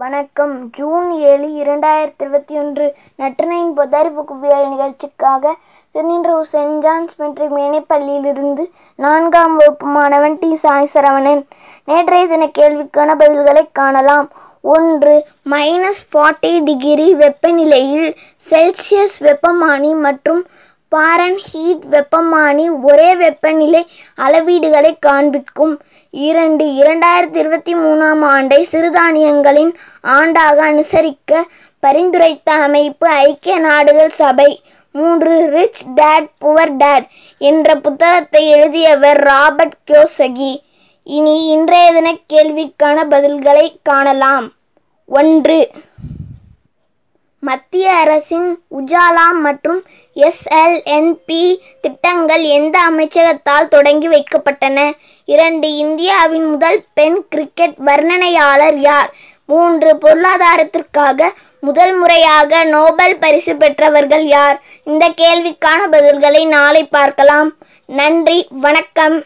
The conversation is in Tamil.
வணக்கம். ஜூன் ஏழு இரண்டாயிரத்தி இருபத்தி ஒன்று நற்றினையின் பொதறிவு குவியல் நிகழ்ச்சிக்காக திருநின்றூர் சென்ட் ஜான்ஸ் மெட்ரிக் மேனைப்பள்ளியிலிருந்து நான்காம் வகுப்பு மாணவன் டி சாய் சரவணன் நேற்றைய தின கேள்விக்கான பதில்களை காணலாம். ஒன்று மைனஸ் ஃபார்ட்டி டிகிரி வெப்பநிலையில் செல்சியஸ் வெப்பமானி மற்றும் பாரன்ஹீட் வெப்பமானி ஒரே வெப்பநிலை அளவீடுகளை காண்பிக்கும். இரண்டு இரண்டாயிரத்தி இருபத்தி மூணாம் ஆண்டை சிறுதானியங்களின் ஆண்டாக அனுசரிக்க பரிந்துரைத்த அமைப்பு ஐக்கிய நாடுகள் சபை. மூன்று ரிச் டேட் புவர் டேட் என்ற புத்தகத்தை எழுதியவர் ராபர்ட் கியோசகி. இனி இன்றைய தின கேள்விக்கான பதில்களை காணலாம். ஒன்று மத்திய அரசின் உஜாலா மற்றும் எஸ்எல்என்பி திட்டங்கள் எந்த அமைச்சகத்தால் தொடங்கி வைக்கப்பட்டன? இரண்டு இந்தியாவின் முதல் பெண் கிரிக்கெட் வர்ணனையாளர் யார்? மூன்று பொருளாதாரத்திற்காக முதல் முறையாக நோபல் பரிசு பெற்றவர்கள் யார்? இந்த கேள்விக்கான பதில்களை நாளை பார்க்கலாம். நன்றி வணக்கம்.